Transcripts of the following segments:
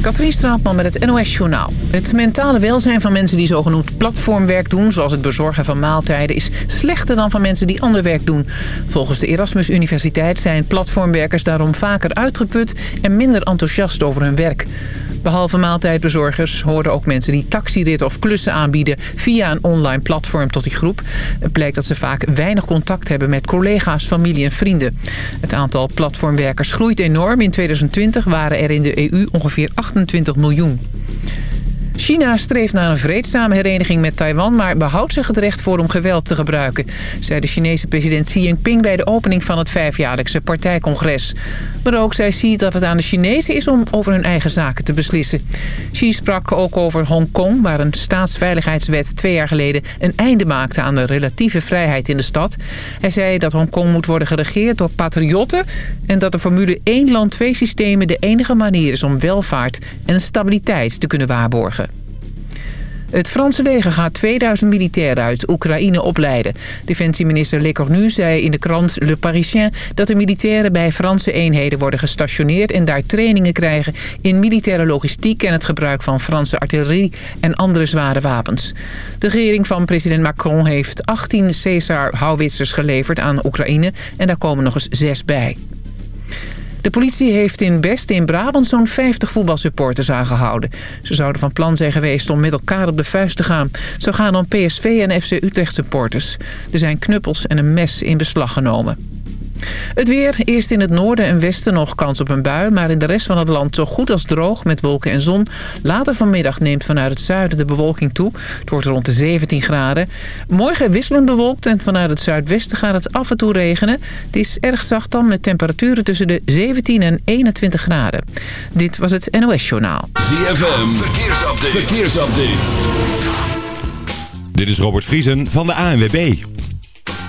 Katrien Straatman met het NOS-journaal. Het mentale welzijn van mensen die zogenoemd platformwerk doen... zoals het bezorgen van maaltijden... is slechter dan van mensen die ander werk doen. Volgens de Erasmus Universiteit zijn platformwerkers daarom vaker uitgeput... en minder enthousiast over hun werk. Behalve maaltijdbezorgers horen ook mensen die taxirit of klussen aanbieden... via een online platform tot die groep. Het blijkt dat ze vaak weinig contact hebben met collega's, familie en vrienden. Het aantal platformwerkers groeit enorm. In 2020 waren er in de EU ongeveer 28 miljoen. China streeft naar een vreedzame hereniging met Taiwan... maar behoudt zich het recht voor om geweld te gebruiken... zei de Chinese president Xi Jinping bij de opening van het vijfjaarlijkse partijcongres. Maar ook zei Xi dat het aan de Chinezen is om over hun eigen zaken te beslissen. Xi sprak ook over Hongkong, waar een staatsveiligheidswet twee jaar geleden... een einde maakte aan de relatieve vrijheid in de stad. Hij zei dat Hongkong moet worden geregeerd door patriotten... en dat de formule één land twee systemen de enige manier is om welvaart en stabiliteit te kunnen waarborgen. Het Franse leger gaat 2000 militairen uit Oekraïne opleiden. Defensieminister Lecornu zei in de krant Le Parisien... dat de militairen bij Franse eenheden worden gestationeerd... en daar trainingen krijgen in militaire logistiek... en het gebruik van Franse artillerie en andere zware wapens. De regering van president Macron heeft 18 Caesar-houwitsers geleverd aan Oekraïne... en daar komen nog eens zes bij. De politie heeft in Best in Brabant zo'n 50 voetbalsupporters aangehouden. Ze zouden van plan zijn geweest om met elkaar op de vuist te gaan. Zo gaan om PSV en FC Utrecht supporters. Er zijn knuppels en een mes in beslag genomen. Het weer, eerst in het noorden en westen nog kans op een bui... maar in de rest van het land zo goed als droog met wolken en zon. Later vanmiddag neemt vanuit het zuiden de bewolking toe. Het wordt rond de 17 graden. Morgen wisselend bewolkt en vanuit het zuidwesten gaat het af en toe regenen. Het is erg zacht dan met temperaturen tussen de 17 en 21 graden. Dit was het NOS Journaal. ZFM, verkeersupdate. verkeersupdate. Dit is Robert Vriesen van de ANWB.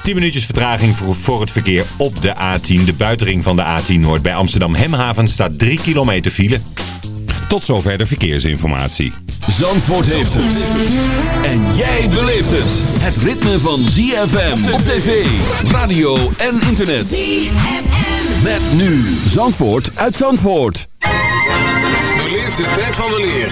10 minuutjes vertraging voor, voor het verkeer op de A10. De buitenring van de A10 Noord bij Amsterdam Hemhaven staat 3 kilometer file. Tot zover de verkeersinformatie. Zandvoort heeft het. En jij beleeft het. Het ritme van ZFM op tv, radio en internet. ZFM. Met nu Zandvoort uit Zandvoort. Beleef de tijd van de leer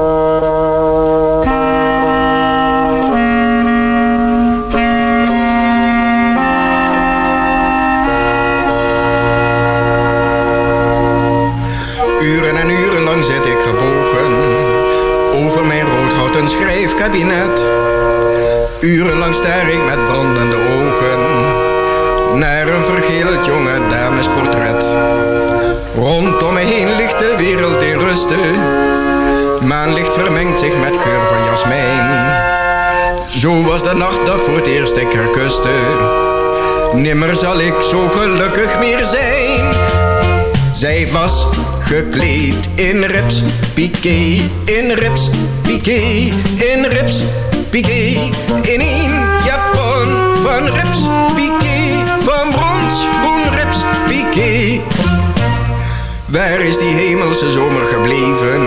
Over mijn roodhouten schrijfkabinet. Urenlang staar ik met brandende ogen naar een vergeeld jonge damesportret. Rondom me heen ligt de wereld in rusten. Maanlicht vermengt zich met geur van jasmijn. Zo was de nacht dat voor het eerst ik haar kuste. Nimmer zal ik zo gelukkig meer zijn. Zij was gekleed in rips, piqué, in rips, piqué, in rips, piqué. In een japon van rips, piqué, van brons, groen rips, piqué. Waar is die hemelse zomer gebleven,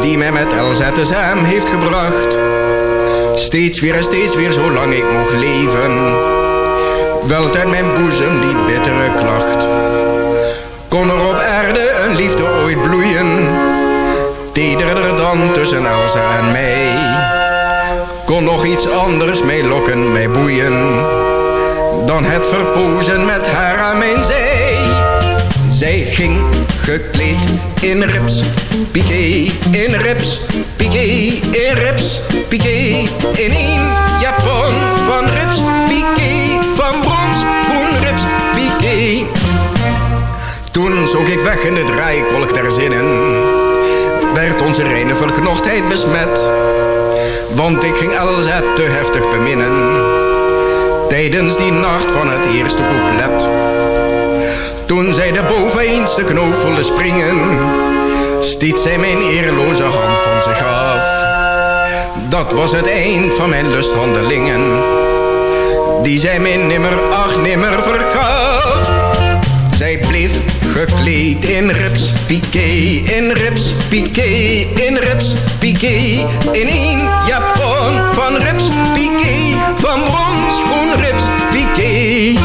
die mij met Elsa tezaam heeft gebracht? Steeds weer en steeds weer, zolang ik mocht leven, welt uit mijn boezem die bittere klacht. Kon er op aarde een liefde ooit bloeien, tederder dan tussen Elsa en mij? Kon nog iets anders mij lokken, mij boeien, dan het verpozen met haar aan mijn zij? Zij ging gekleed in rips, piqué, in rips, piqué, in rips piqué. In één japon van rips, piqué. Van brons, Toen zoek ik weg in de draaikolk der zinnen. Werd onze reine verknochtheid besmet. Want ik ging Elzet te heftig beminnen. Tijdens die nacht van het eerste couplet. Toen zij de boven de knoop voelde springen. Stiet zij mijn eerloze hand van zich af. Dat was het eind van mijn lusthandelingen. Die zij mij nimmer, ach nimmer vergaf. In rips piqué, in rips piqué, in rips piqué. In één japon van rips piqué, van brons groen rips piqué.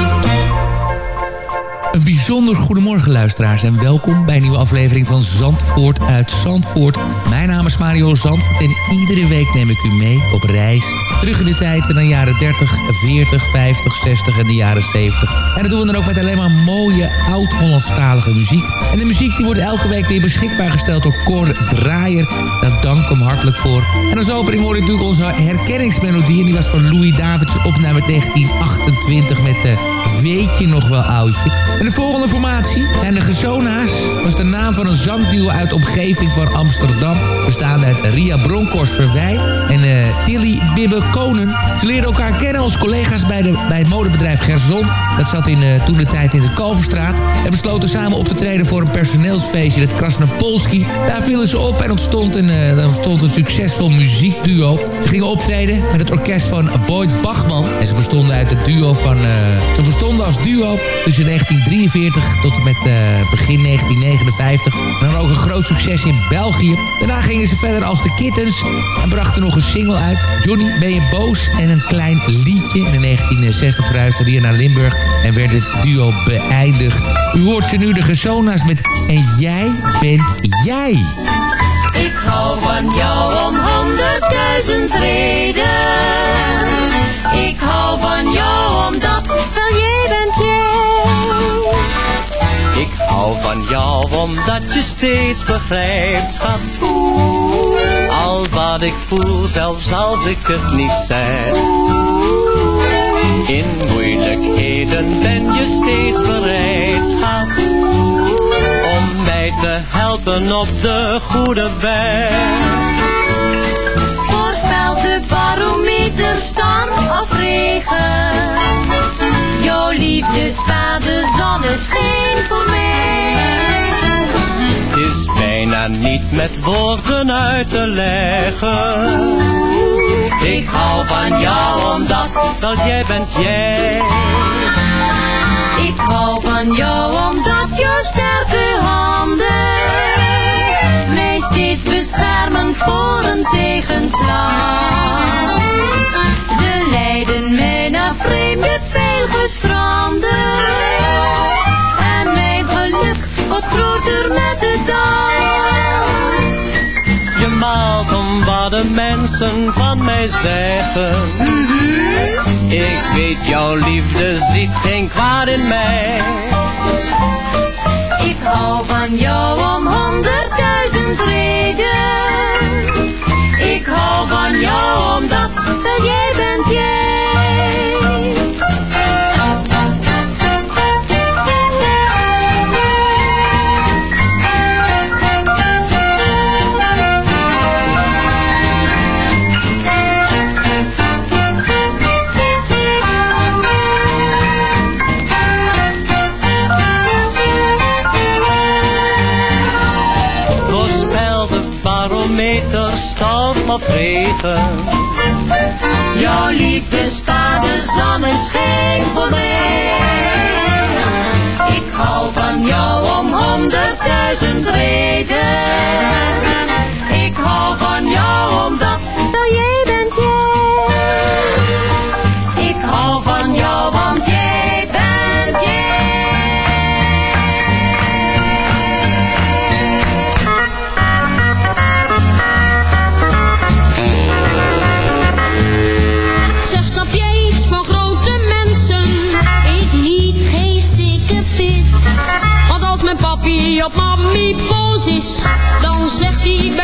Een bijzonder goedemorgen luisteraars en welkom bij een nieuwe aflevering van Zandvoort uit Zandvoort. Mijn naam is Mario Zandvoort en iedere week neem ik u mee op reis. Terug in de tijd naar de jaren 30, 40, 50, 60 en de jaren 70. En dat doen we dan ook met alleen maar mooie oud-Hollandstalige muziek. En de muziek die wordt elke week weer beschikbaar gesteld door Cor Draaier. Daar dank ik hem hartelijk voor. En als opening hoor ik natuurlijk onze herkenningsmelodie. En die was van Louis Davids opname 1928 met de Weet je nog wel oudje? En de volgende formatie zijn de Gezona's. Is de naam van een zangduo uit de omgeving van Amsterdam. Bestaande uit Ria Bronkhorst Verwij en uh, Tilly Bibbe Konen. Ze leerden elkaar kennen als collega's bij, de, bij het modebedrijf Gerson. Dat zat in, uh, toen de tijd in de Kalverstraat. En besloten samen op te treden voor een personeelsfeestje, het Krasnopolski. Daar vielen ze op en ontstond een, uh, ontstond een succesvol muziekduo. Ze gingen optreden met het orkest van Boyd Bachman. En ze bestonden uit het duo van... ze bestonden als duo tussen 1943 tot en met begin 1959. En dan ook een groot succes in België. Daarna gingen ze verder als de Kittens en brachten nog een single uit. Johnny, ben je boos? En een klein liedje. En in 1960 verhuisde hij naar Limburg en werd het duo beëindigd. U hoort ze nu de Gezona's met En jij bent jij. Ik hou van jou om honderdduizend reden. Ik hou van jou omdat wel jij bent jij. Ik hou van jou omdat je steeds begrijpt, schat. Al wat ik voel, zelfs als ik het niet zeg. In moeilijkheden ben je steeds bereid, schat. Om mij te helpen op de goede weg. Voorspel de barometer storm of regen. Jouw liefdesvader zonneschijn voor mij. Is bijna niet met woorden uit te leggen. Ik hou van jou omdat, dat jij bent jij. Ik hou van jou omdat jouw sterke handen mij steeds beschermen voor een tegenslag. Ze leiden mij naar vreemde veilgestranden. En mijn geluk wordt groter met de dag. Je maalt om wat de mensen van mij zeggen. Ik weet jouw liefde ziet geen kwaad in mij. Ik hou van jou om honderdduizend reden. Ik hou van jou omdat jij bent jij. Of regen. Jouw liefdesvader zonneschijn voor mij. Ik hou van jou om honderdduizend reden. Ik hou van jou omdat op mami boos is, dan zegt hij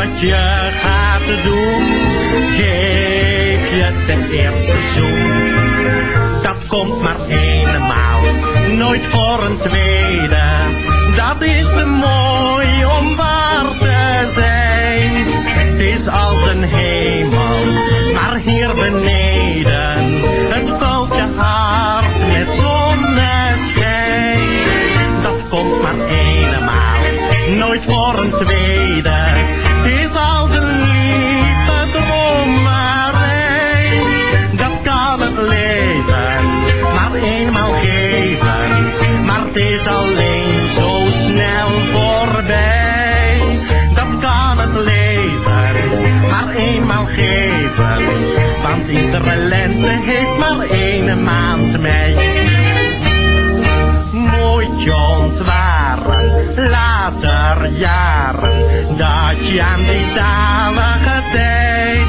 wat je gaat doen, geef je de eerste zoen dat komt maar eenmaal, nooit voor een tweede. Dat is te mooi om waar te zijn. Het is als een hemel, maar hier beneden, het vult je hart met zonneschijn. Dat komt maar eenmaal, nooit voor een tweede. Alleen zo snel voorbij. Dat kan het leven maar eenmaal geven. Want iedere lente heeft maar één maand mei. Nooit je ontwaren, later jaren, dat je aan die zalige tijd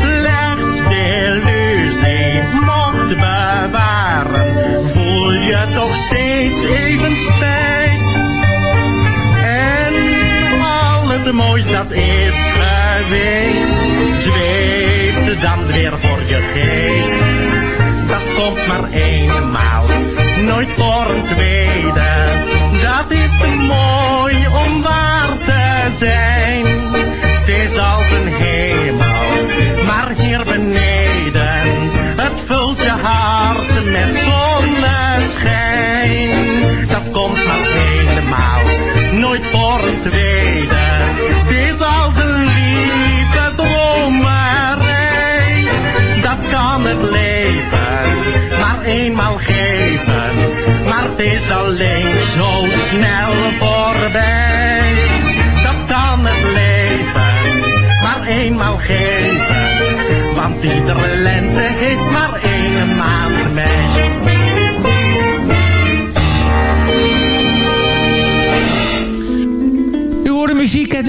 slechts de illusie mocht bewaren, je toch steeds even spijt. En al het moois dat is geweest, zweeft dan weer voor je geest. Dat komt maar eenmaal, nooit voor een tweede. Dat is te mooi om waar te zijn. Het is als een hemel, maar hier beneden, het vult je hart met zonneschijn. Nooit voor een tweede. Het is als een lieve dromerij. Dat kan het leven, maar eenmaal geven. Maar het is alleen zo snel voorbij. Dat kan het leven, maar eenmaal geven. Want iedere lente heeft maar één maand mei.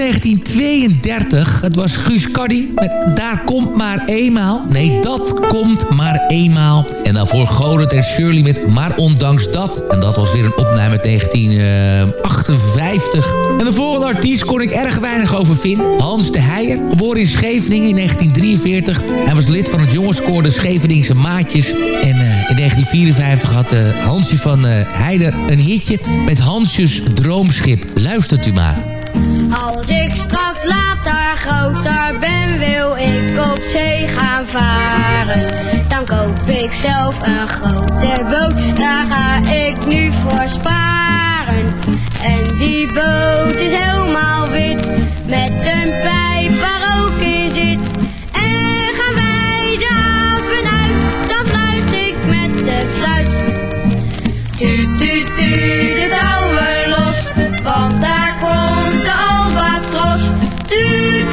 1932. Het was Guus Caddy met Daar komt maar eenmaal. Nee, dat komt maar eenmaal. En daarvoor Godert en Shirley met Maar ondanks dat. En dat was weer een opname uit 1958. En de volgende artiest kon ik erg weinig over vinden. Hans de Heijer, geboren in Scheveningen in 1943. Hij was lid van het jongenskoor de Scheveningse Maatjes. En eh, in 1954 had eh, Hansje van eh, Heijer een hitje met Hansjes Droomschip. Luistert u maar. Als ik straks later groter ben, wil ik op zee gaan varen. Dan koop ik zelf een grote boot, daar ga ik nu voor sparen. En die boot is helemaal wit, met een pijp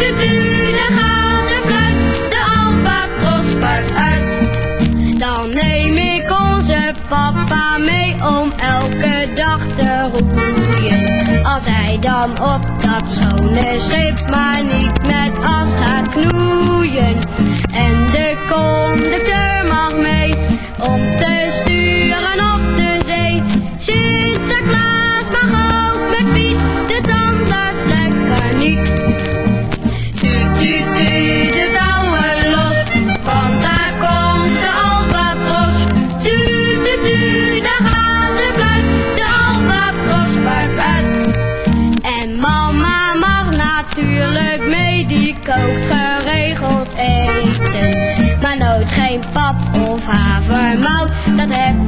De mule gaat fluit, de albatros uit. Dan neem ik onze papa mee om elke dag te roeien. Als hij dan op dat schone schip maar niet met as gaat knoeien. En de conducteur mag mee om te sturen op de zee. Havermout, dat heb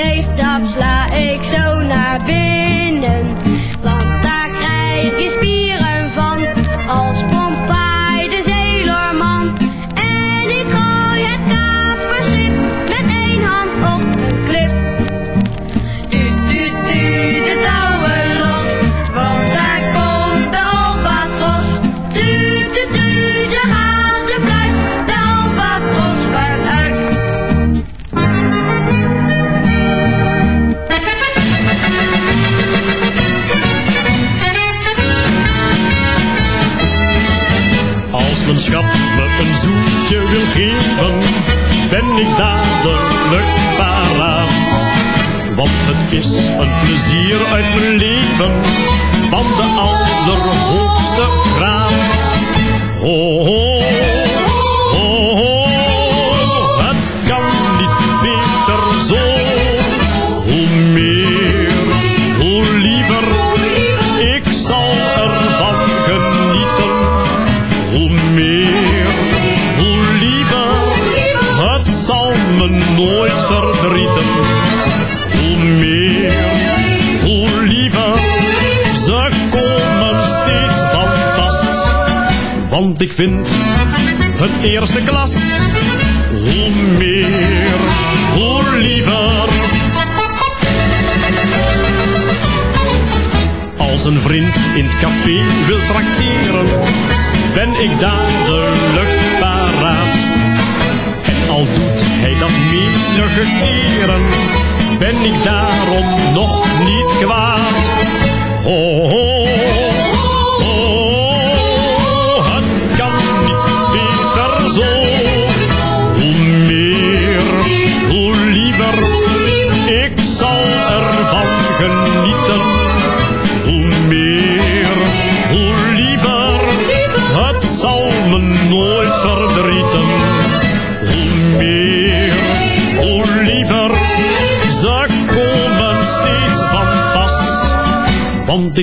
safe. Want het is een plezier uit mijn leven, van de allerhoogste graad. Oh, oh, Vind het eerste klas. Hoe meer, hoe liever. Als een vriend in het café wil trakteren, ben ik dadelijk paraat. En al doet hij dat menige keren, ben ik daarom nog niet kwaad. Oh,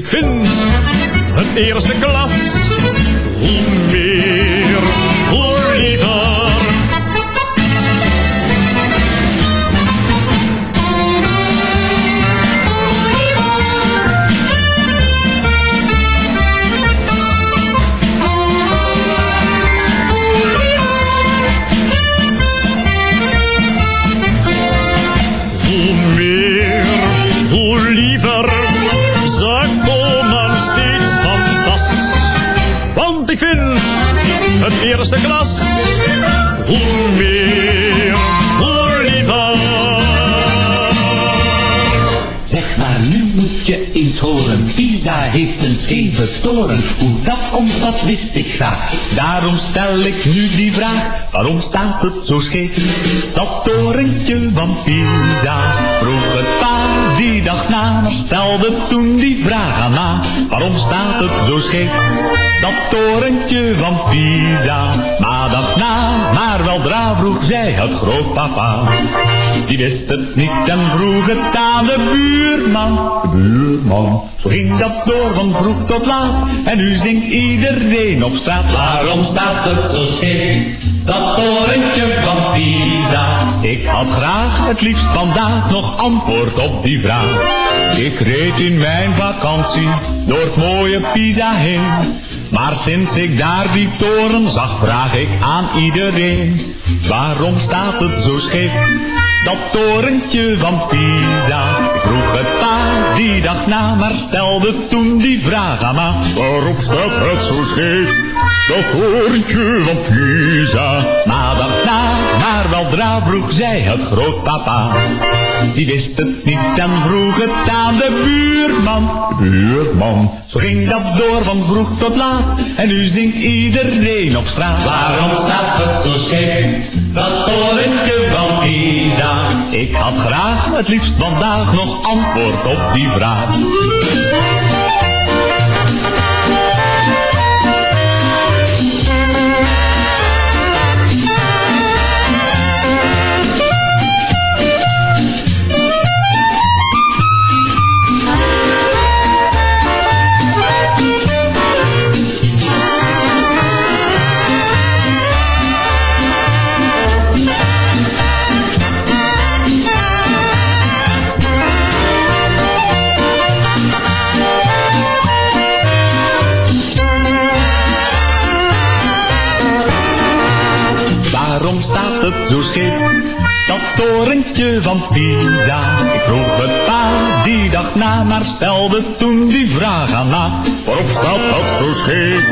vind het eerste klas. Een scheve toren. Hoe dat komt, dat wist ik graag. Daarom stel ik nu die vraag. Waarom staat het zo scheef? Dat torentje van Pisa. Vroeg het pa die dag na, stelde toen die vraag aan na. Waarom staat het zo scheef? Dat torentje van Pisa. Maar dag na, maar weldra vroeg zij het grootpapa. Die wist het niet en vroeg het aan de buurman. De buurman. Ging dat door van vroeg tot laat. En nu zingt iedereen op straat. Waarom staat het zo scheef? Dat torentje van Pisa. Ik had graag het liefst vandaag nog antwoord op die vraag. Ik reed in mijn vakantie door het mooie Pisa heen. Maar sinds ik daar die toren zag, vraag ik aan iedereen. Waarom staat het zo scheef? Dat torentje van Pisa. Ik vroeg het pa die dag na, maar stelde toen die vraag aan ma. Waarom staat het zo scheef? Dat torentje van Pisa. Maar dag na, maar weldra vroeg zij het grootpapa. Die wist het niet en vroeg het aan de buurman. Buurman, zo ging dat door van vroeg tot laat. En nu zingt iedereen op straat. Waarom staat het zo scheef, dat torentje van Pisa? Ik had graag het liefst vandaag nog antwoord op die vraag. Het zo scheef? Dat torentje van Pisa. Ik vroeg het pa die dag na, maar stelde toen die vraag aan na. Waarom staat dat zo scheef?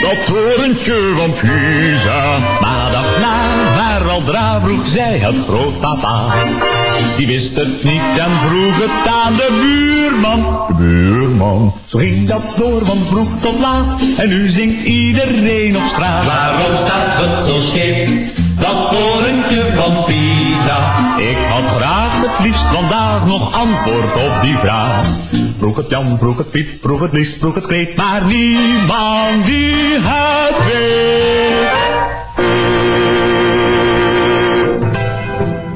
Dat torentje van Pisa. Maar dag na, waar al dra vroeg zij het grootpapa. Die wist het niet en vroeg het aan de buurman. De buurman, zo ging dat door van vroeg tot laat. En nu zingt iedereen op straat. Waarom staat het zo scheef, dat torentje van Pisa? Ik had graag het liefst vandaag nog antwoord op die vraag. Vroeg het Jan, vroeg het Piet, vroeg het Lies, vroeg het Kreet, maar niemand die het weet.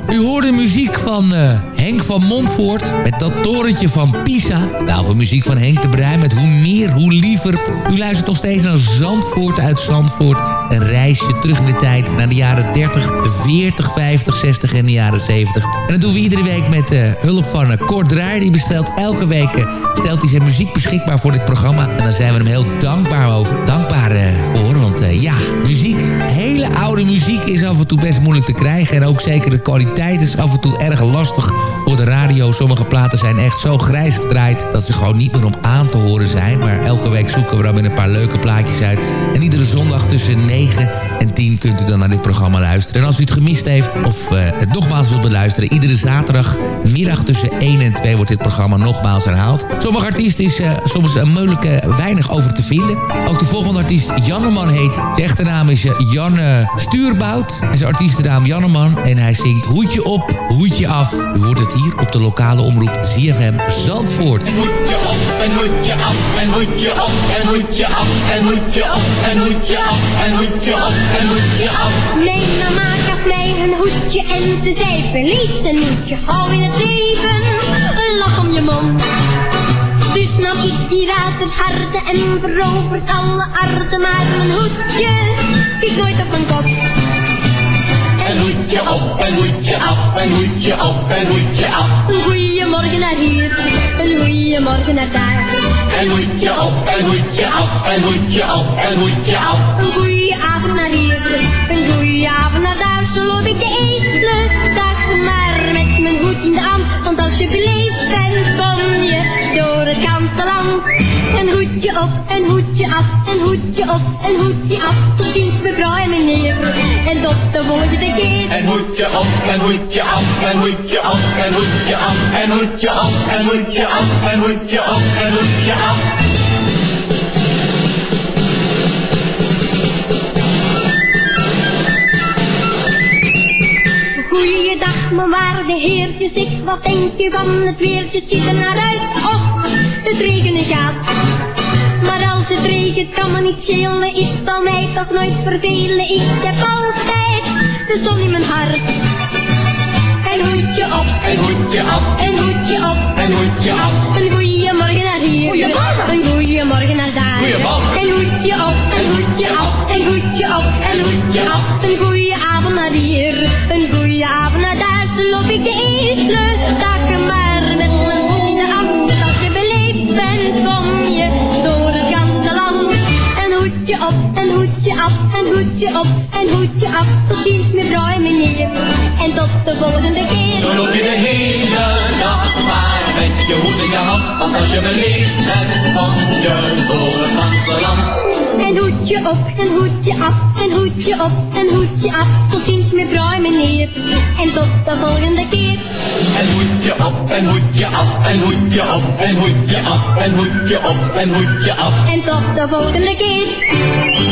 U hoorde muziek van eh, Henk van Montvoort met dat torentje van Pisa. Nou, voor muziek van Henk de Bruin met Hoe meer, hoe liever. U luistert nog steeds naar Zandvoort uit Zandvoort. Een reisje terug in de tijd naar de jaren 30, 40, 50, 60 en de jaren 70. En dat doen we iedere week met eh, hulp van uh, Kort Draaier. Die bestelt elke week eh, stelt hij zijn muziek beschikbaar voor dit programma. En daar zijn we hem heel dankbaar over. Dankbaar voor, want ja, muziek, hele oude muziek is af en toe best moeilijk te krijgen. En ook zeker de kwaliteit is af en toe erg lastig de radio. Sommige platen zijn echt zo grijs gedraaid dat ze gewoon niet meer om aan te horen zijn. Maar elke week zoeken we dan weer een paar leuke plaatjes uit. En iedere zondag tussen 9 en 10 kunt u dan naar dit programma luisteren. En als u het gemist heeft of eh, het nogmaals wilt beluisteren... iedere zaterdagmiddag tussen 1 en 2 wordt dit programma nogmaals herhaald. Sommige artiesten is eh, soms een moeilijke weinig over te vinden. Ook de volgende artiest Janneman heet. Zijn echte naam is uh, Janne Stuurbout. En zijn artiestennaam Janneman. En hij zingt Hoedje op, hoedje af. U hoort het hier op de lokale omroep ZFM Zandvoort. En hoedje op, en hoedje af, en hoedje op, en hoedje af, en hoedje op, en hoedje af, en hoedje op, en hoedje af. Mijn mama gaf mij een hoedje en ze zei beleef zijn hoedje. Hou in het leven een lach om je mond. Dus nam ik die waterharde en veroverd alle arten. Maar mijn hoedje zit nooit op mijn kop. En hoedje op, en hoedje af, en hoedje op, en hoedje af. Een goeiemorgen naar hier, een goeiemorgen naar daar. En hoedje op, en hoedje af, en hoedje op, en hoedje af. Een goeie avond naar hier, een goeie avond naar daar. Zo loop ik de hele dag maar met mijn hoed in de hand. Want als je beleefd bent, kom je door het ganse land. Een hoedje op, een hoedje af, een hoedje op, een hoedje af. Tot ziens mevrouw en meneer, en tot de volgende keer. En hoedje op, en hoedje af, en hoedje op, en hoedje af, en hoedje op, en hoedje af, en hoedje op, en hoedje af. Goeiedag, mijn waarde heertje, zeg wat denk je van het weertje? Het ziet er naar uit, het regenen gaat. Maar als het regent kan me niet schelen, iets zal mij toch nooit vervelen. Ik heb altijd de zon in mijn hart. Een hoedje op, En hoedje af, een hoedje op, en hoedje af. een goeie morgen naar hier, Goeiemorgen. een goeie morgen naar daar. Goeiemorgen. Een hoedje op, een hoedje af, een hoedje op, een hoedje af. Een goeie avond naar hier, een goeie avond naar daar. Zo loop ik de hele dag maar een hoedje af, een hoedje op, een hoedje af. Tot ziens mevrouw en meneer, en tot de volgende keer. Zo loop je de hele dag maar met je hoed in je hand. Want als je beleefd bent, kom je door het ganse land. Een En hoedje op en hoedje af. En hoedje op en hoedje af. Tot ziens mevrouw en meneer. En tot de volgende keer. En hoedje op en hoedje af. En hoedje op en hoedje af. En hoedje op en hoedje af. En tot de volgende keer.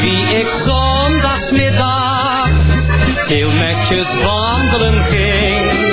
wie ik zondagsmiddags heel netjes wandelen ging.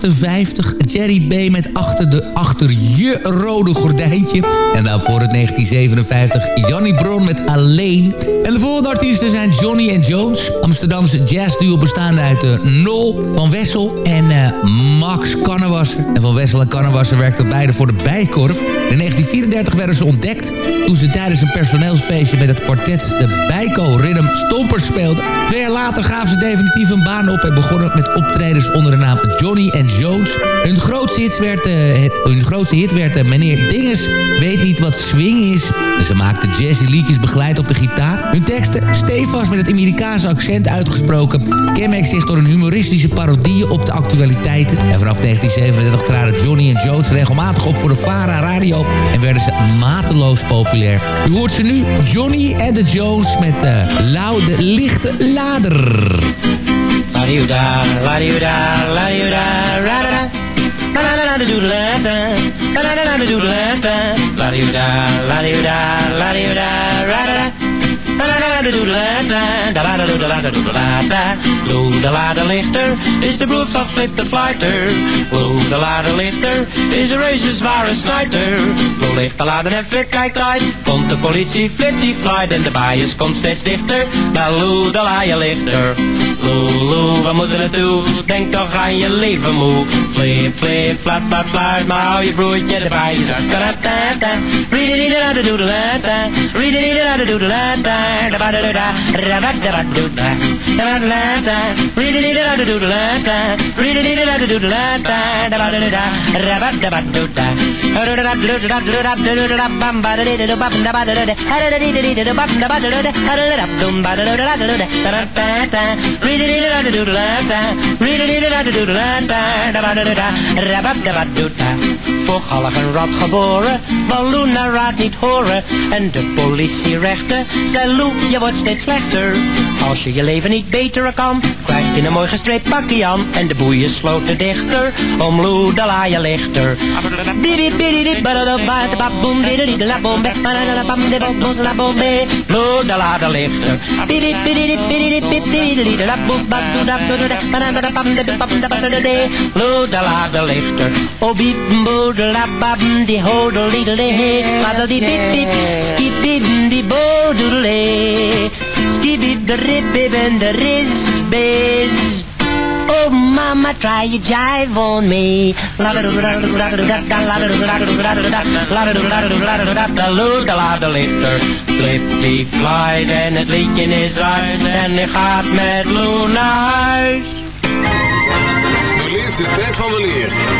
1958. Jerry B. met achter, de, achter je rode gordijntje. En daarvoor het 1957 Johnny Bron met Alleen. En de volgende artiesten zijn Johnny en Jones. Amsterdamse jazzduo bestaande uit uh, Nol van Wessel en uh, Max Kannewasser. En van Wessel en Kannewasser werkten beide voor de Bijkorf. In 1934 werden ze ontdekt toen ze tijdens een personeelsfeestje met het kwartet de Bijko Rhythm Stompers speelden. Twee jaar later gaven ze definitief een baan op en begonnen met optredens onder de naam Johnny and Jones. Hun grootste hit werd, hun grootste hit werd Meneer Dinges weet niet wat swing is. En ze maakten jazzy liedjes begeleid op de gitaar. Hun teksten, stevast met het Amerikaanse accent uitgesproken, kenmerkt zich door een humoristische parodie op de actualiteiten. En vanaf 1937 traden Johnny and Jones regelmatig op voor de Vara Radio en werden ze mateloos populair. U hoort ze nu, Johnny and the Jones met uh, Laude Lichte Lader doo da, la doo da, la doo da, ra da da. La da da da doo la da, la la la ra doo la da, la doo da, la doo da, la doo da, ra da da. Loedelade lichter is de broer van Flip de Flighter. Loedelade lichter is de reuzenzware de Loedelade en verkijkt uit, komt de politie Flip die flight en de bias komt steeds dichter. Loedelade lichter. Lou, waar moeten naartoe? Denk toch aan je leven moe. Flip, flip, flap, flap, flap, maar hou je broertje erbij. Je zegt, da da da, read it, da. Da da, da read it, da da da, da da da, da da da da, da da Read it, Voorhalig een rat geboren, balloon naar raad niet horen. En de politierechter zei Lou, je wordt steeds slechter. Als je je leven niet beter kan, krijg je een mooi gestreept pakje aan. En de boeien sloten dichter, om Lou de je lichter. Lou de lichter. De lichter la babben die hodel diddle he, paddle die bip bip, skip bibben die bodoodle he. the de ribbib and the riz biz. Oh mama, try your jive on me. Flippy glide en het la la la la la la met la la la la la tijd van de leer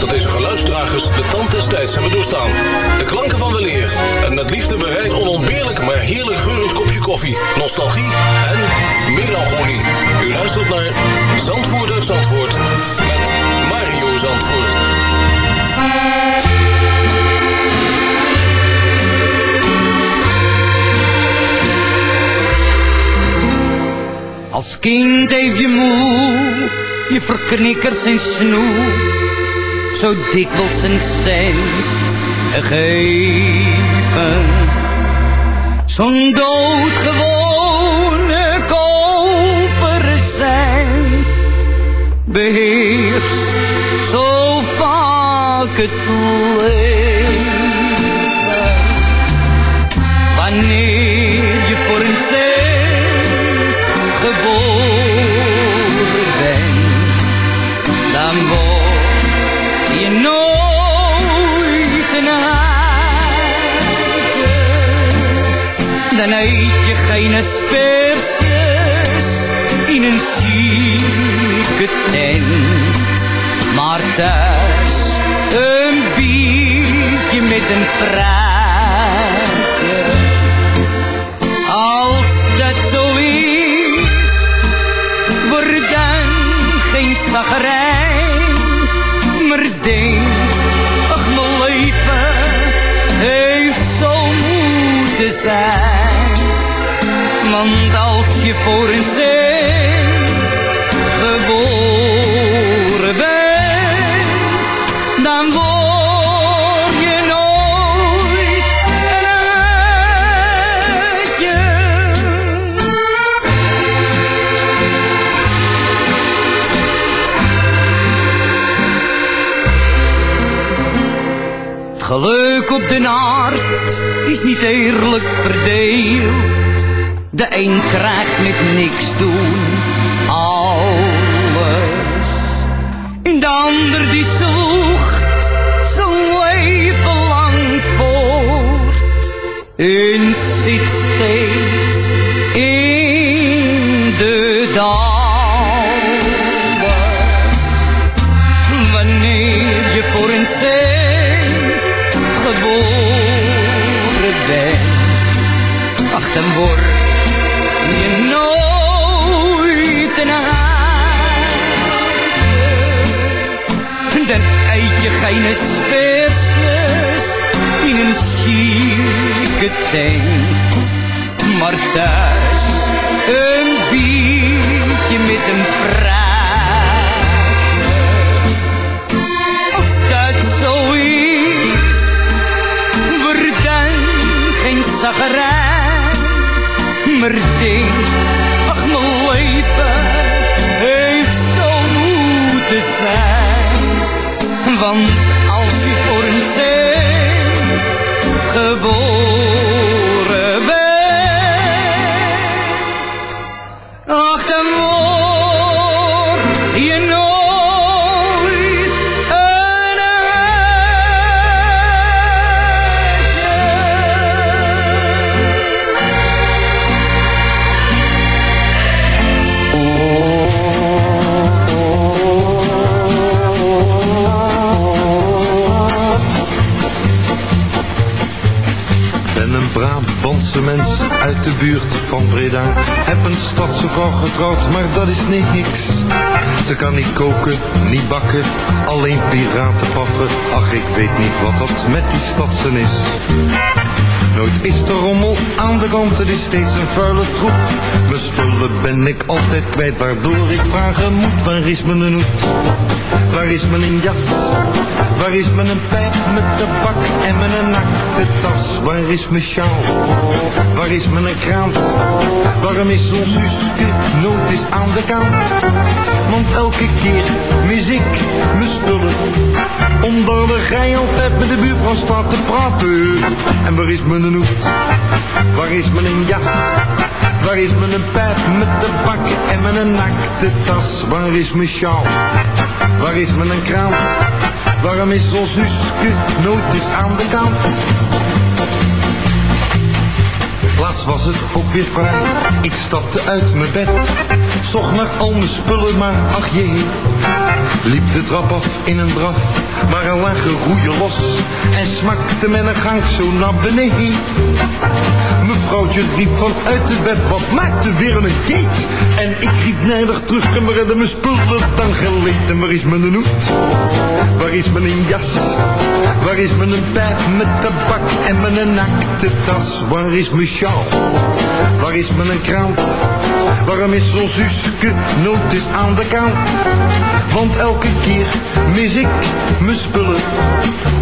Dat deze geluidsdragers de tand des tijds hebben doorstaan. De klanken van weleer en met liefde bereid onontbeerlijk maar heerlijk geurend kopje koffie, nostalgie en melancholie. U luistert naar Zandvoort Zandvoort met Mario Zandvoort. Als kind heeft je moe, je verknikkers en snoe, zo dikwijls een cent gegeven. Zo'n doodgewone koperen cent beheerst zo vaak het leven. Wanneer je voor een cent dan eet je geen asperges in een zieke tent. Maar thuis een biertje met een praatje. Als dat zo is, word dan geen zagrijn, maar denk Je voor een cent geboren bent, dan word je nooit een uitje. Geluk op de aard is niet eerlijk verdeeld. De een krijgt met niks doen alles. En de ander die zoekt zijn leven lang voort. En zit steeds tent. Maar thuis een biertje met een prijs. Als dat zo is, wordt geen zagrijn. Maar denk, ach mijn leven heeft zo moeten zijn. Want buurt van Breda. Heb een stadse vrouw getrouwd, maar dat is niet niks. Ze kan niet koken, niet bakken, alleen piraten paffen. Ach, ik weet niet wat dat met die stadsen is. Nooit is de rommel aan de kant, het is steeds een vuile troep. Mijn spullen ben ik altijd kwijt, waardoor ik vragen moet. Waar is mijn hoed? Waar is mijn jas? Waar is mijn pijp met tabak en mijn nakte tas? Waar is mijn sjaal? Waar is mijn krant? Waarom is ons Suske nooit eens aan de kant? Want elke keer mis ik mijn spullen. Onder de rij altijd met de buurvrouw staat te praten. En waar is mijn Waar is mijn jas? Waar is mijn pijp met tabak en mijn nakte tas? Waar is mijn sjaal? Waar is mijn krant? Waarom is Suske nooit eens aan de kant? Laatst was het ook weer vrij. Ik stapte uit mijn bed. Zocht naar al mijn spullen, maar ach jee. Liep de trap af in een draf. Maar er lagen roeien los. En smakte men een gang zo naar beneden. Mevrouwtje riep vanuit het bed. Wat maakte weer een keet? En ik riep nijdig terug. En waar hadden mijn spullen dan geleed? En waar is mijn hoed? Waar is mijn jas? Waar is mijn pijp met tabak en mijn nakte tas? Waar is mijn sjaal? Waar is mijn krant? Waarom is zo'n Suske nooit eens aan de kant? Want elke keer mis ik mijn spullen.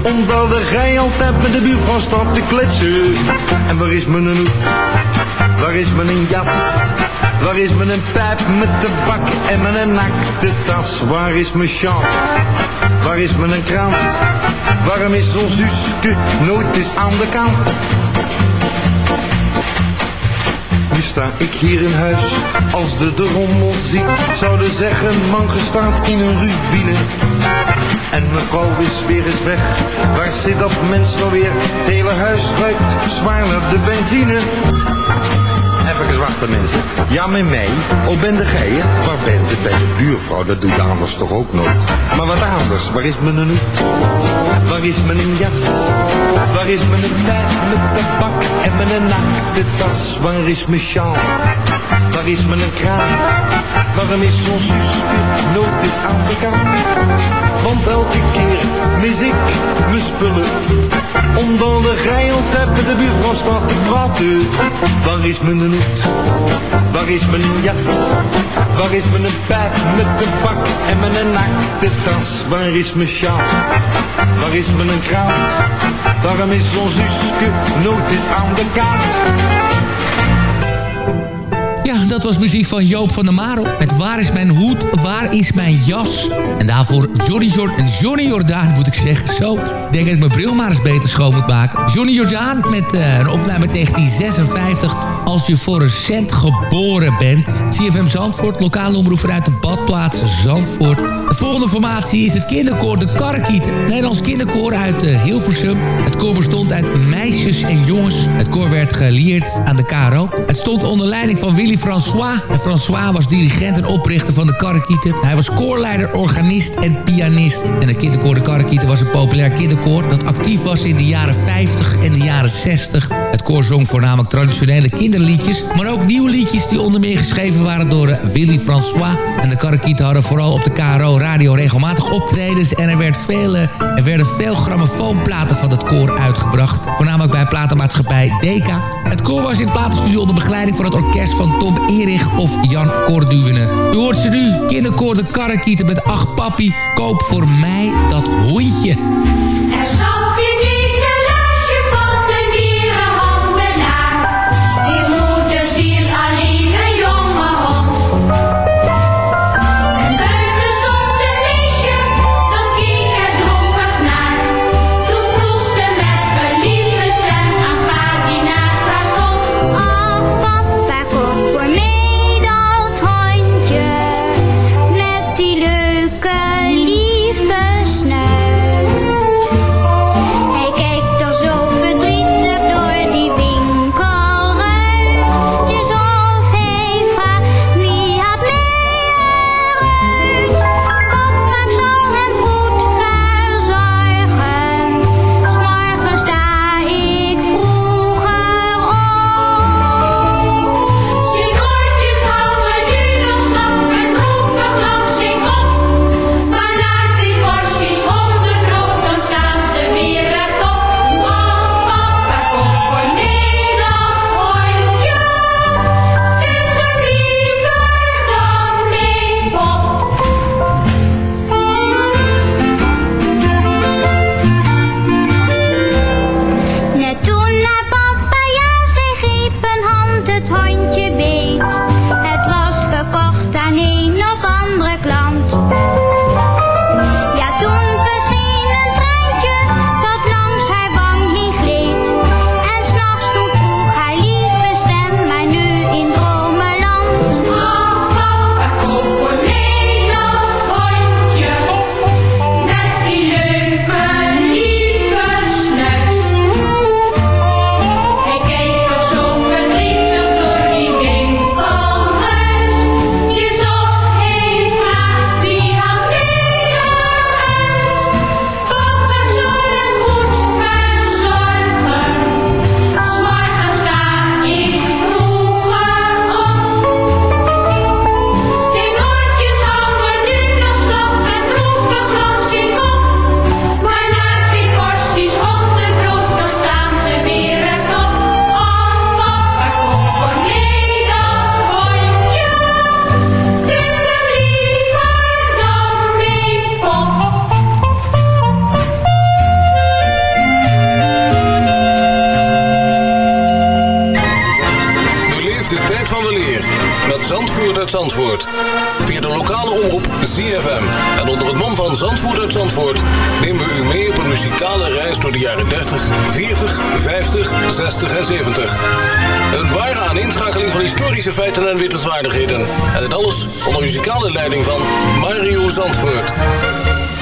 Omdat de rij altijd met de buurvrouw staat te kletsen. En waar is mijn hoed? Waar is mijn jas? Waar is mijn pijp met tabak en mijn nakte tas? Waar is mijn sjaal? Waar is mijn krant? Waarom is ons Suske nooit eens aan de kant? Nu sta ik hier in huis, als de de rommel ziet, zouden zeggen man gestaat in een rubine. En mevrouw is weer eens weg, waar zit dat mens nou weer? Het hele huis ruikt zwaar naar de benzine. Even wachten mensen. Ja, met mij. Oh, ben de gij? Waar bent u? Bij de buurvrouw, dat doe je anders toch ook nooit. Maar wat anders, waar is mijn hoed? Waar is mijn jas? Waar is mijn pijp met tabak en mijn tas? Waar is mijn sjaal? Waar is mijn kraan? Waarom is zo'n Suske nooit eens aan de kant? Want elke keer mis ik mijn spullen. Omdat de geild hebben de buurvrouw staat te praten. Waar is mijn hoed? Waar is mijn jas? Waar is mijn pijp met de pak en mijn nakte tas? Waar is mijn sjaal? Waar is mijn kraan? Waarom is zo'n Suske nooit aan de kaart? Ja, dat was muziek van Joop van der Marel. Met Waar is mijn hoed, waar is mijn jas? En daarvoor Johnny, Jord en Johnny Jordaan, moet ik zeggen. Zo, denk dat ik mijn bril maar eens beter schoon moet maken. Johnny Jordaan met uh, een opname uit 1956. Als je voor een cent geboren bent. CFM Zandvoort, lokale omroep vanuit de badplaats Zandvoort. De volgende formatie is het kinderkoor De Karrekieten. Nederlands kinderkoor uit uh, Hilversum. Het koor bestond uit meisjes en jongens. Het koor werd gelieerd aan de KRO. Het stond onder leiding van Willy François. En François was dirigent en oprichter van de Karrekieten. Hij was koorleider, organist en pianist. En het kinderkoor De Karrekieten was een populair kinderkoor... dat actief was in de jaren 50 en de jaren 60. Koor zong voornamelijk traditionele kinderliedjes... maar ook nieuwe liedjes die onder meer geschreven waren door uh, Willy François. En de Karrekieten hadden vooral op de KRO radio regelmatig optredens... en er, werd veel, uh, er werden veel grammofoonplaten van het koor uitgebracht. Voornamelijk bij platenmaatschappij Deka. Het koor was in het platenstudio onder begeleiding van het orkest van Tom Erich of Jan Corduwene. U hoort ze nu, kinderkoor de Karrekieten met Ach Papi, koop voor mij dat hondje. En dit alles onder muzikale leiding van Mario Zandvoort.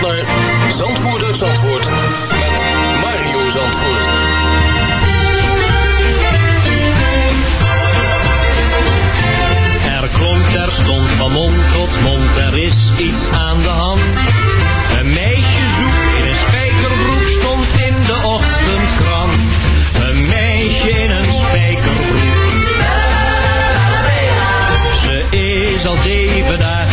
naar uit Zandvoort met Mario. Er klonk van mond tot mond, er is iets aan de hand. Een meisje zoekt in een spijkerbroek stond in de ochtendkrant. Een meisje in een spijkerbroek. Ze is al zeven dagen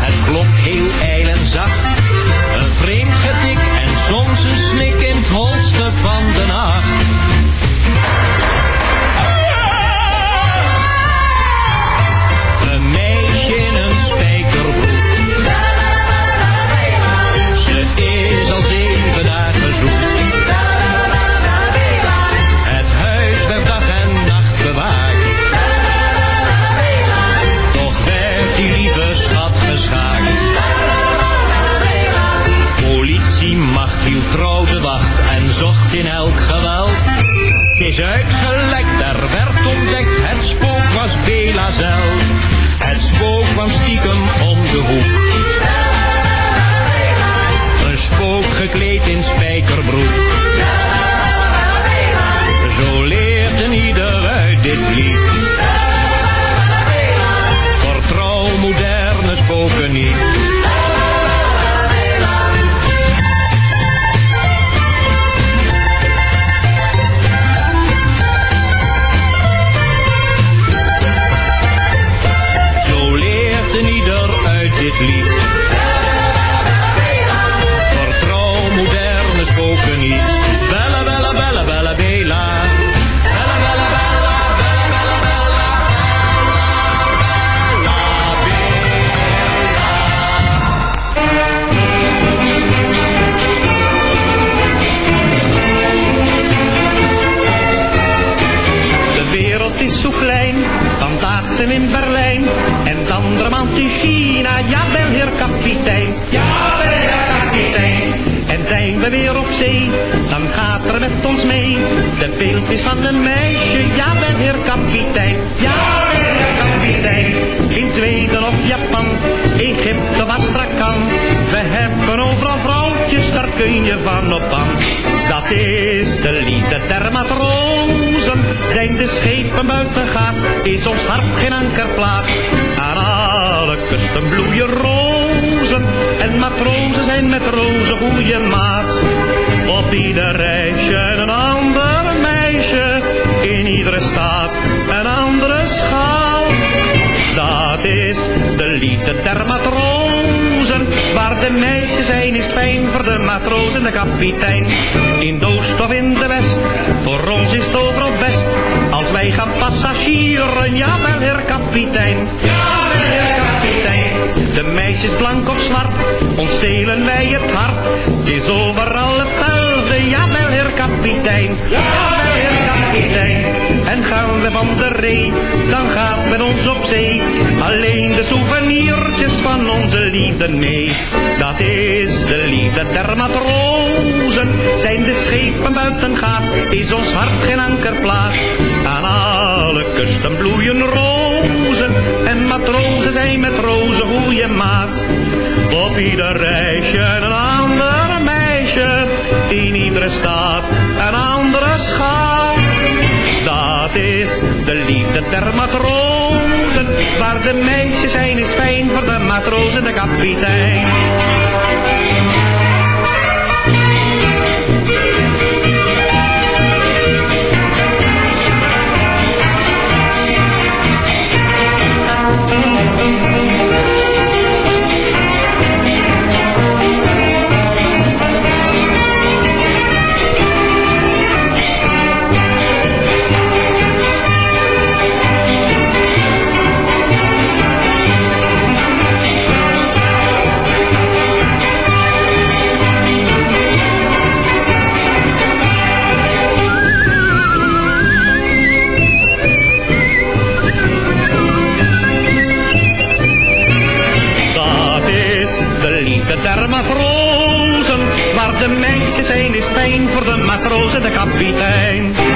het klonk heel ijl zacht. En zocht in elk geweld. Het is uitgelekt, er werd ontdekt, het spook was Bela zelf. Het spook kwam stiekem om de hoek. Een spook gekleed in spijkerbroek. Zo leerde ieder uit dit lied. Op zee, dan gaat er met ons mee de beeldjes van een meisje. Jawel, heer kapitein. Jawel, heer kapitein. In Zweden of Japan, Egypte, wat strak kan. We hebben overal vrouwtjes, daar kun je van op aan. Dat is de liefde der matrozen. Zijn de schepen buiten gaat, is ons hart geen ankerplaats. Aan alle kusten bloeien rozen. En matrozen zijn met rozen goede maats. Op ieder reisje een ander meisje. In iedere staat een andere schaal. Dat is de liefde der matrozen. Waar de meisjes zijn is fijn voor de matroos en de kapitein. In de oost of in de west, voor ons is het overal best. Als wij gaan passagieren, jawel heer kapitein. De meisjes blank of zwart, ons wij het hart. Het is overal hetzelfde, jawel heer kapitein. Jawel heer kapitein. Gaan we ree, dan gaat met ons op zee. Alleen de souvenirtjes van onze liefde mee. Dat is de liefde der matrozen. Zijn de schepen buiten gaat, is ons hart geen ankerplaats. Aan alle kusten bloeien rozen. En matrozen zijn met rozen goede maat. Op ieder reisje een ander meisje. In iedere stad een andere schat. Is de liefde der matrozen. Waar de meisjes zijn is fijn voor de matrozen en de kapitein. Zijn voor de matroos en de kapitein.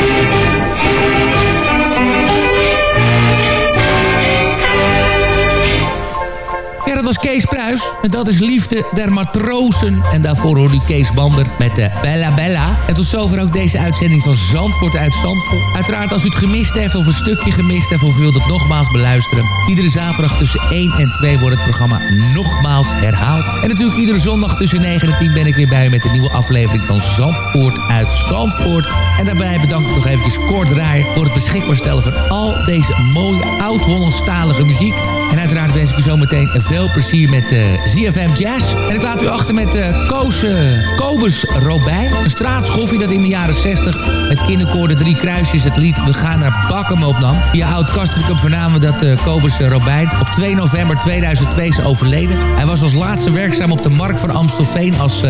Was Kees Pruis. En dat is Liefde der Matrozen. En daarvoor hoorde u Kees Bander met de Bella Bella. En tot zover ook deze uitzending van Zandvoort uit Zandvoort. Uiteraard als u het gemist heeft of een stukje gemist heeft... of u wilt het nogmaals beluisteren. Iedere zaterdag tussen 1 en 2 wordt het programma nogmaals herhaald. En natuurlijk iedere zondag tussen 9 en 10 ben ik weer bij u... met een nieuwe aflevering van Zandvoort uit Zandvoort. En daarbij bedank ik nog eventjes Kort voor het beschikbaar stellen van al deze mooie oud-Hollandstalige muziek. En uiteraard wens ik u zometeen veel plezier met uh, ZFM Jazz. En ik laat u achter met uh, Koos, uh, Kobus Robijn. Een straatschoffie dat in de jaren 60 met kinderkoor de Drie Kruisjes het lied We gaan naar Bakken opnam. Via oud Kastrikum vernamen dat uh, Kobus Robijn op 2 november 2002 is overleden. Hij was als laatste werkzaam op de markt van Amstelveen als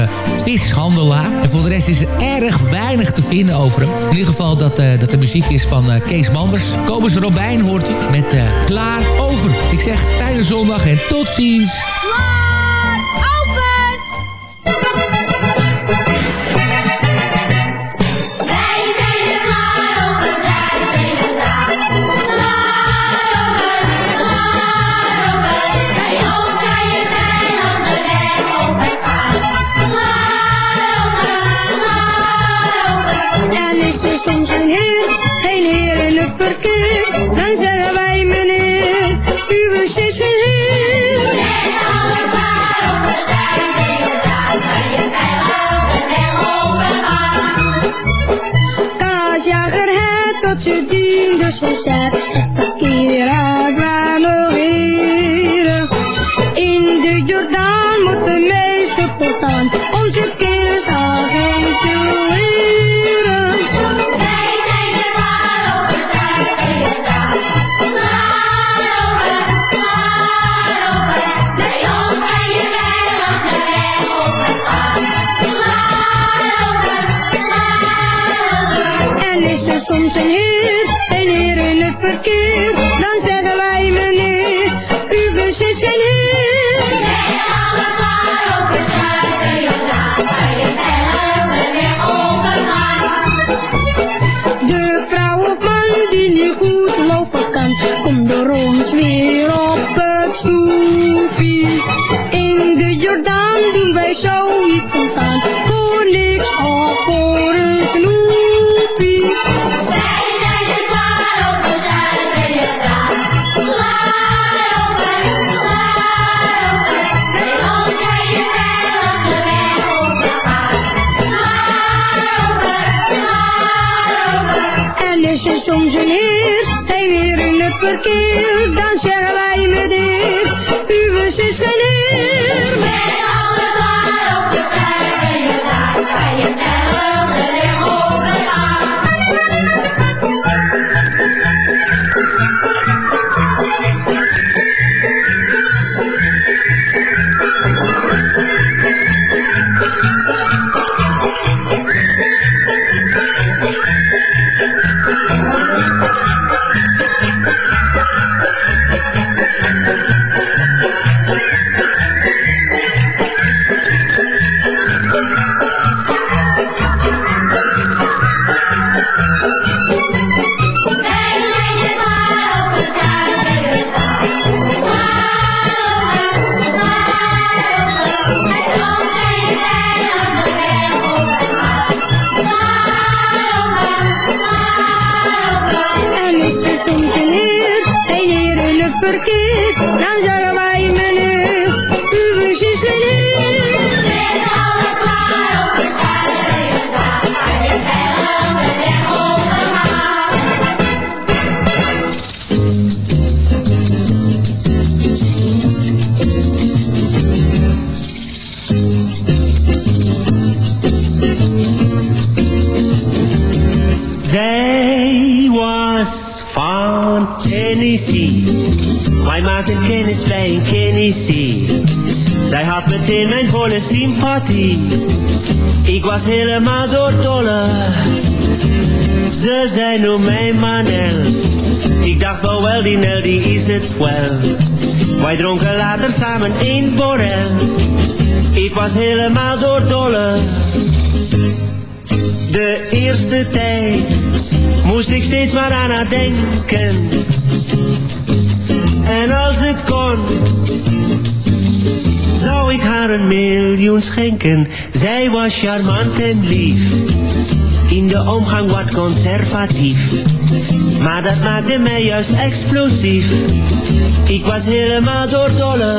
vishandelaar. En voor de rest is er erg weinig te vinden over hem. In ieder geval dat, dat de muziek is van Kees Manders. Kobus Robijn hoort u met Klaar Over. Ik zeg fijne zondag en tot ziens. Klaar, open! Wij zijn er klaar op het Zuid-Zeeland. Klaar open, klaar open. Bij ons ga je de weg op. Klaar open, klaar open. En is er soms een heer, geen heer in het verkeer, dan zeggen wij het Helemaal doordolle. Ze zei noem mij Manel. Ik dacht wel wel die Nel die is het wel. Wij dronken later samen één borrel. Ik was helemaal doordolle. De eerste tijd moest ik steeds maar aan haar denken. En als het kon, zou ik haar een miljoen schenken. Zij was charmant en lief, in de omgang wat conservatief. Maar dat maakte mij juist explosief. Ik was helemaal doordolle.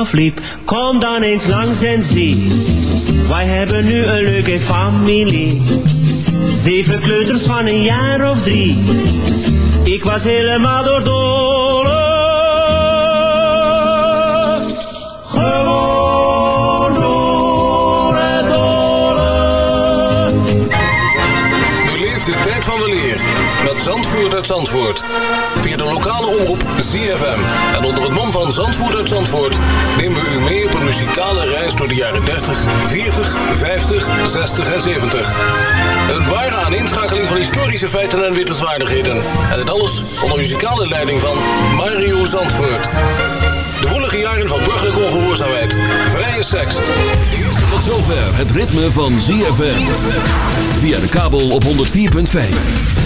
Afliep, kom dan eens langs en zie. Wij hebben nu een leuke familie. Zeven kleuters van een jaar of drie. Ik was helemaal doordolle. Zandvoort uit Zandvoort. Via de lokale omroep ZFM. En onder het mom van Zandvoort uit Zandvoort nemen we u mee op een muzikale reis door de jaren 30, 40, 50, 60 en 70. Een ware aaninschakeling van historische feiten en wittelswaardigheden. En het alles onder muzikale leiding van Mario Zandvoort. De woelige jaren van burgerlijke ongehoorzaamheid, vrije seks. Tot zover het ritme van ZFM. Via de kabel op 104.5.